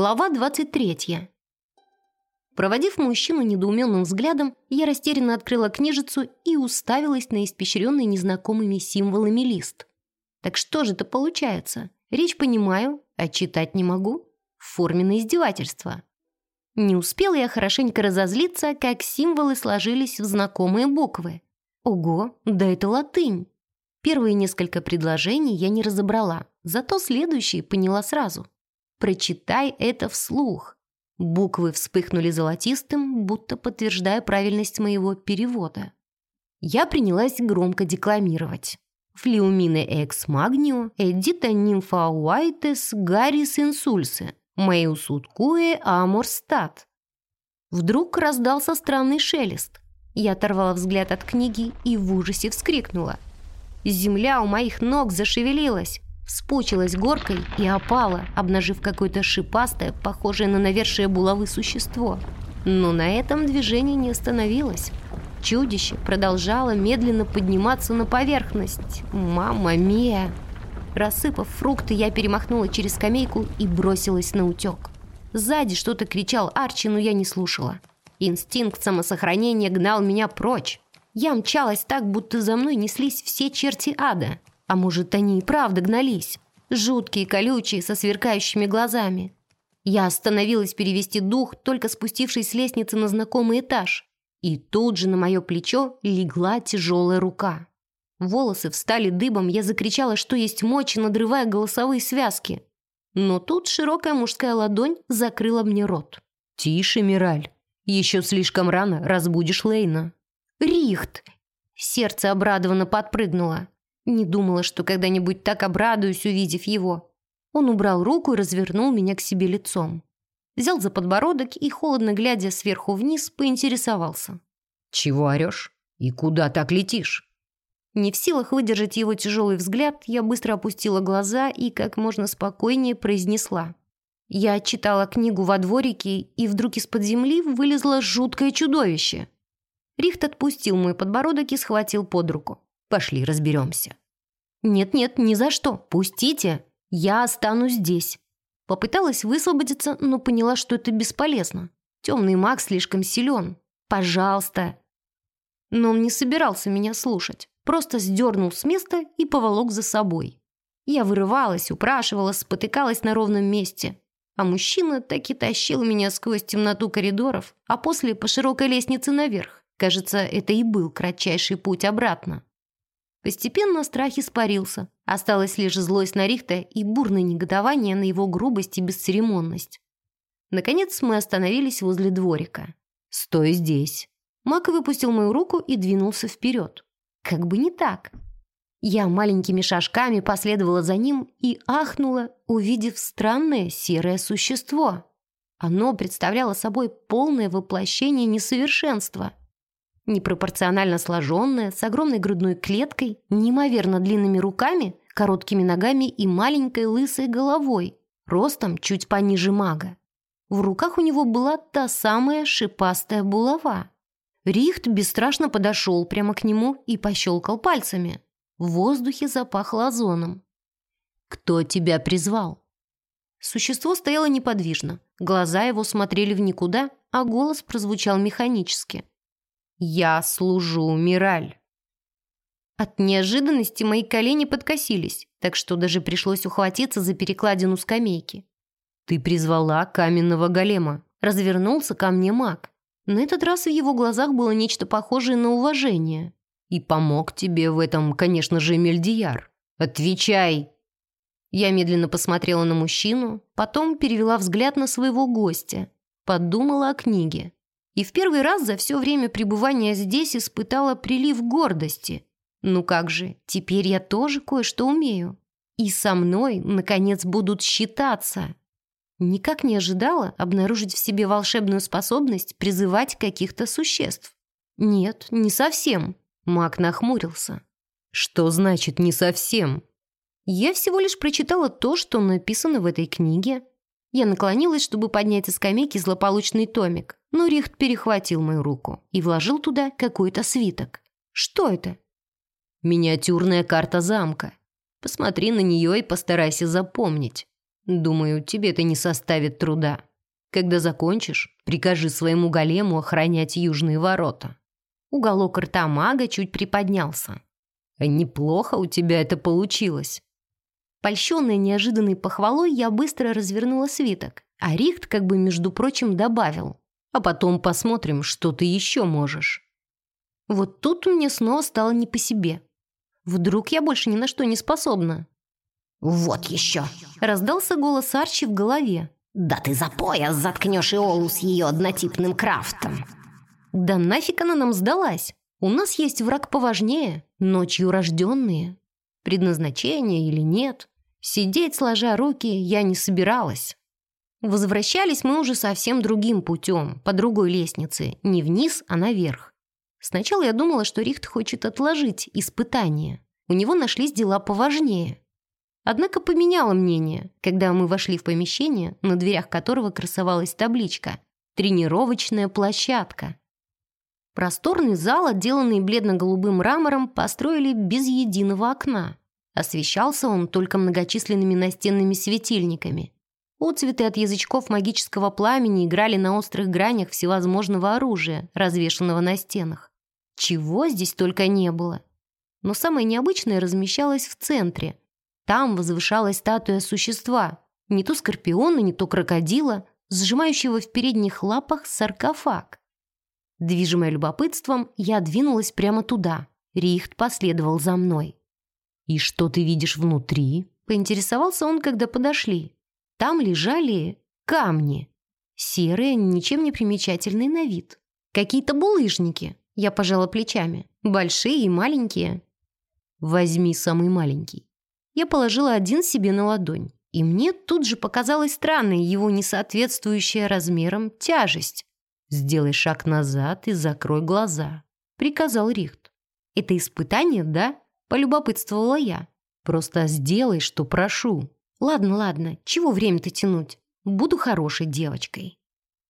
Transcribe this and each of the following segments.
Глава 23. Проводив мужчину недоуменным взглядом, я растерянно открыла книжицу и уставилась на испещренный незнакомыми символами лист. Так что же это получается? Речь понимаю, а читать не могу. Форменное издевательство. Не успела я хорошенько разозлиться, как символы сложились в знакомые буквы. Ого, да это латынь. Первые несколько предложений я не разобрала, зато следующие поняла сразу. Прочитай это вслух. Буквы вспыхнули золотистым, будто подтверждая правильность моего перевода. Я принялась громко декламировать. «Флиумине экс магнио, эдита нимфа уайтес гарис инсульсе, меус уткуэ амор стат». Вдруг раздался странный шелест. Я оторвала взгляд от книги и в ужасе вскрикнула. Земля у моих ног зашевелилась вспучилась горкой и опала, обнажив какое-то шипастое, похожее на навершие булавы существо. Но на этом движение не остановилось. Чудище продолжало медленно подниматься на поверхность. «Мама мия!» Рассыпав фрукты, я перемахнула через скамейку и бросилась на утек. Сзади что-то кричал Арчи, но я не слушала. Инстинкт самосохранения гнал меня прочь. Я мчалась так, будто за мной неслись все черти ада. А может, они и правда гнались? Жуткие, колючие, со сверкающими глазами. Я остановилась перевести дух, только спустившись с лестницы на знакомый этаж. И тут же на мое плечо легла тяжелая рука. Волосы встали дыбом, я закричала, что есть мочи, надрывая голосовые связки. Но тут широкая мужская ладонь закрыла мне рот. «Тише, Мираль. Еще слишком рано разбудишь Лейна». «Рихт!» Сердце обрадованно подпрыгнуло. Не думала, что когда-нибудь так обрадуюсь, увидев его. Он убрал руку и развернул меня к себе лицом. Взял за подбородок и, холодно глядя сверху вниз, поинтересовался. «Чего орешь? И куда так летишь?» Не в силах выдержать его тяжелый взгляд, я быстро опустила глаза и как можно спокойнее произнесла. Я читала книгу во дворике, и вдруг из-под земли вылезло жуткое чудовище. Рихт отпустил мой подбородок и схватил под руку. Пошли разберемся». «Нет-нет, ни за что. Пустите. Я останусь здесь». Попыталась высвободиться, но поняла, что это бесполезно. Темный маг слишком силен. «Пожалуйста». Но он не собирался меня слушать. Просто сдернул с места и поволок за собой. Я вырывалась, упрашивала, спотыкалась на ровном месте. А мужчина так и тащил меня сквозь темноту коридоров, а после по широкой лестнице наверх. Кажется, это и был кратчайший путь обратно. Постепенно страх испарился. Осталась лишь злость на Рихта и бурное негодование на его грубость и бесцеремонность. Наконец мы остановились возле дворика. «Стой здесь!» Мак выпустил мою руку и двинулся вперед. Как бы не так. Я маленькими шажками последовала за ним и ахнула, увидев странное серое существо. Оно представляло собой полное воплощение несовершенства – непропорционально сложенная, с огромной грудной клеткой, неимоверно длинными руками, короткими ногами и маленькой лысой головой, ростом чуть пониже мага. В руках у него была та самая шипастая булава. Рихт бесстрашно подошел прямо к нему и пощелкал пальцами. В воздухе запахло озоном. «Кто тебя призвал?» Существо стояло неподвижно. Глаза его смотрели в никуда, а голос прозвучал механически. «Я служу Мираль». От неожиданности мои колени подкосились, так что даже пришлось ухватиться за перекладину скамейки. «Ты призвала каменного голема», — развернулся ко мне маг. На этот раз в его глазах было нечто похожее на уважение. «И помог тебе в этом, конечно же, Мельдияр. Отвечай!» Я медленно посмотрела на мужчину, потом перевела взгляд на своего гостя, подумала о книге и в первый раз за все время пребывания здесь испытала прилив гордости. Ну как же, теперь я тоже кое-что умею. И со мной, наконец, будут считаться. Никак не ожидала обнаружить в себе волшебную способность призывать каких-то существ. Нет, не совсем. Маг нахмурился. Что значит «не совсем»? Я всего лишь прочитала то, что написано в этой книге. Я наклонилась, чтобы поднять из скамейки злополучный томик, но Рихт перехватил мою руку и вложил туда какой-то свиток. Что это? Миниатюрная карта замка. Посмотри на нее и постарайся запомнить. Думаю, тебе это не составит труда. Когда закончишь, прикажи своему голему охранять южные ворота». Уголок рта мага чуть приподнялся. «Неплохо у тебя это получилось». Польщенная неожиданной похвалой, я быстро развернула свиток, а Рихт как бы, между прочим, добавил. «А потом посмотрим, что ты еще можешь». Вот тут мне снова стало не по себе. Вдруг я больше ни на что не способна. «Вот еще!» — раздался голос Арчи в голове. «Да ты за пояс заткнешь Иолу с ее однотипным крафтом!» «Да нафиг она нам сдалась? У нас есть враг поважнее, ночью рожденные. Предназначение или нет, сидеть сложа руки я не собиралась». Возвращались мы уже совсем другим путем, по другой лестнице, не вниз, а наверх. Сначала я думала, что Рихт хочет отложить испытание. У него нашлись дела поважнее. Однако поменяла мнение, когда мы вошли в помещение, на дверях которого красовалась табличка «Тренировочная площадка». Просторный зал, отделанный бледно-голубым мрамором, построили без единого окна. Освещался он только многочисленными настенными светильниками. Отцветы от язычков магического пламени играли на острых гранях всевозможного оружия, развешанного на стенах. Чего здесь только не было. Но самое необычное размещалось в центре, там возвышалась статуя существа, не то скорпиона, не то крокодила, сжимающего в передних лапах саркофаг. Движимая любопытством, я двинулась прямо туда. Рихт последовал за мной. «И что ты видишь внутри?» Поинтересовался он, когда подошли. Там лежали камни. Серые, ничем не примечательные на вид. Какие-то булыжники. Я пожала плечами. Большие и маленькие. «Возьми самый маленький». Я положила один себе на ладонь, и мне тут же показалась странной его несоответствующая размерам тяжесть. «Сделай шаг назад и закрой глаза», — приказал Рихт. «Это испытание, да?» — полюбопытствовала я. «Просто сделай, что прошу». «Ладно, ладно, чего время-то тянуть? Буду хорошей девочкой».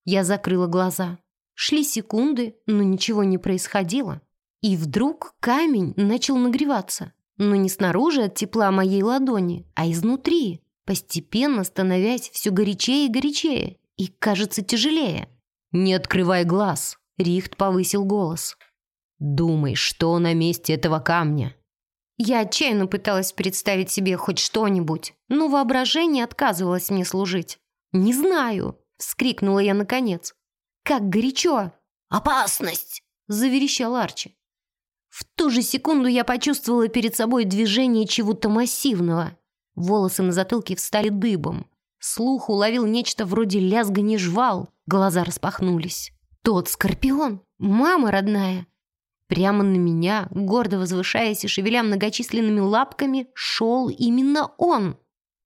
Я закрыла глаза. Шли секунды, но ничего не происходило. И вдруг камень начал нагреваться но не снаружи от тепла моей ладони, а изнутри, постепенно становясь все горячее и горячее, и, кажется, тяжелее. «Не открывай глаз!» — Рихт повысил голос. «Думай, что на месте этого камня?» Я отчаянно пыталась представить себе хоть что-нибудь, но воображение отказывалось мне служить. «Не знаю!» — вскрикнула я наконец. «Как горячо!» «Опасность!» — заверещал Арчи. В ту же секунду я почувствовала перед собой движение чего-то массивного. Волосы на затылке встали дыбом. Слух уловил нечто вроде лязгания жвал. Глаза распахнулись. Тот скорпион, мама родная. Прямо на меня, гордо возвышаясь и шевеля многочисленными лапками, шел именно он.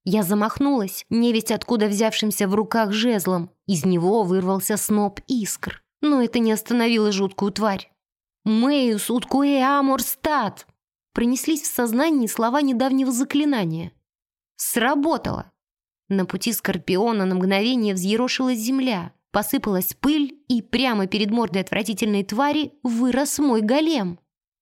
Я замахнулась, невесть откуда взявшимся в руках жезлом. Из него вырвался сноп искр. Но это не остановило жуткую тварь. «Мэйус уткуэ амурстат!» Пронеслись в сознании слова недавнего заклинания. Сработало! На пути Скорпиона на мгновение взъерошилась земля, посыпалась пыль, и прямо перед мордой отвратительной твари вырос мой голем.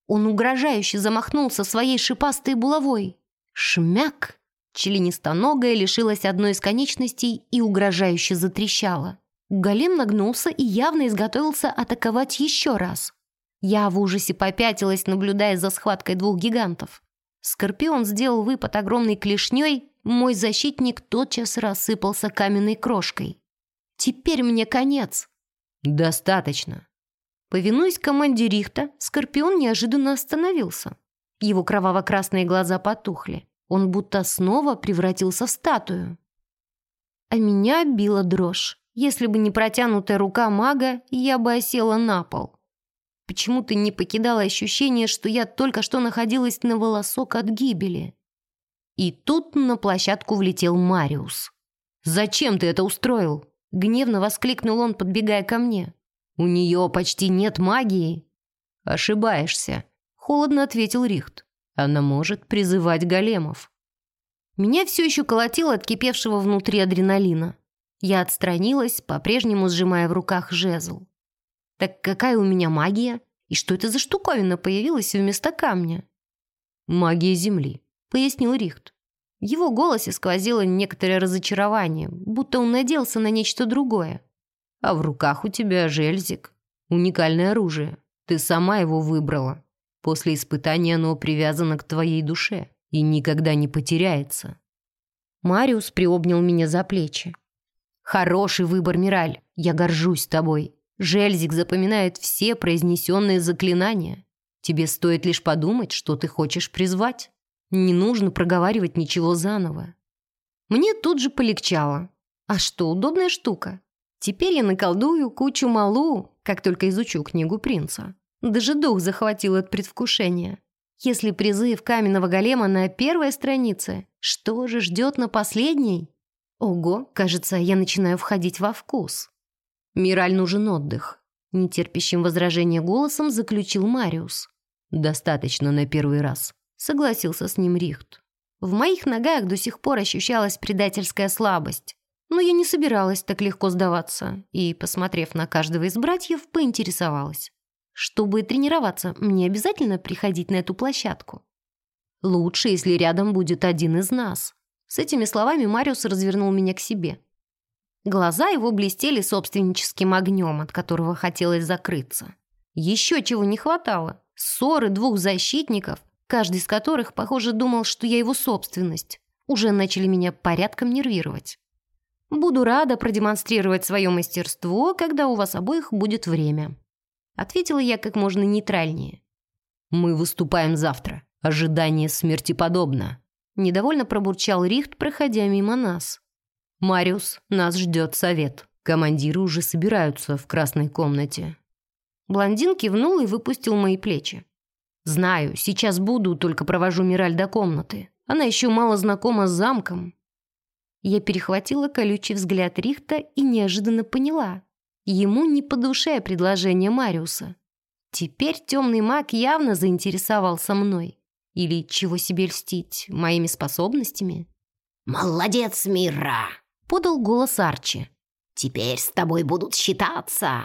Он угрожающе замахнулся своей шипастой булавой. Шмяк! Членистоногая лишилась одной из конечностей и угрожающе затрещала. Голем нагнулся и явно изготовился атаковать еще раз. Я в ужасе попятилась, наблюдая за схваткой двух гигантов. Скорпион сделал выпад огромной клешней, мой защитник тотчас рассыпался каменной крошкой. Теперь мне конец. Достаточно. Повинуясь команде Рихта, Скорпион неожиданно остановился. Его кроваво-красные глаза потухли. Он будто снова превратился в статую. А меня била дрожь. Если бы не протянутая рука мага, я бы осела на пол. Почему-то не покидало ощущение, что я только что находилась на волосок от гибели. И тут на площадку влетел Мариус. «Зачем ты это устроил?» Гневно воскликнул он, подбегая ко мне. «У нее почти нет магии». «Ошибаешься», — холодно ответил Рихт. «Она может призывать големов». Меня все еще колотило от кипевшего внутри адреналина. Я отстранилась, по-прежнему сжимая в руках жезл. Так какая у меня магия? И что это за штуковина появилась вместо камня? Магия Земли, пояснил Рихт. В его голосе сквозило некоторое разочарование, будто он надеялся на нечто другое. «А в руках у тебя жельзик. Уникальное оружие. Ты сама его выбрала. После испытания оно привязано к твоей душе и никогда не потеряется». Мариус приобнял меня за плечи. «Хороший выбор, Мираль. Я горжусь тобой. Жельзик запоминает все произнесенные заклинания. Тебе стоит лишь подумать, что ты хочешь призвать. Не нужно проговаривать ничего заново». Мне тут же полегчало. А что, удобная штука. Теперь я наколдую кучу малу, как только изучу книгу принца. Даже дух захватил от предвкушения. Если призыв каменного голема на первой странице, что же ждет на последней? Ого, кажется, я начинаю входить во вкус. Мираль нужен отдых. Нетерпящим возражения голосом заключил Мариус. «Достаточно на первый раз», — согласился с ним Рихт. В моих ногах до сих пор ощущалась предательская слабость. Но я не собиралась так легко сдаваться и, посмотрев на каждого из братьев, поинтересовалась. Чтобы тренироваться, мне обязательно приходить на эту площадку? Лучше, если рядом будет один из нас. С этими словами Мариус развернул меня к себе. Глаза его блестели собственническим огнем, от которого хотелось закрыться. Еще чего не хватало. Ссоры двух защитников, каждый из которых, похоже, думал, что я его собственность, уже начали меня порядком нервировать. Буду рада продемонстрировать свое мастерство, когда у вас обоих будет время. Ответила я как можно нейтральнее. «Мы выступаем завтра. Ожидание смерти подобно». Недовольно пробурчал Рихт, проходя мимо нас. «Мариус, нас ждет совет. Командиры уже собираются в красной комнате». Блондин кивнул и выпустил мои плечи. «Знаю, сейчас буду, только провожу Мираль до комнаты. Она еще мало знакома с замком». Я перехватила колючий взгляд Рихта и неожиданно поняла. Ему не по душе предложение Мариуса. Теперь темный маг явно заинтересовался мной. Или чего себе льстить, моими способностями? «Молодец, Мира!» — подал голос Арчи. «Теперь с тобой будут считаться.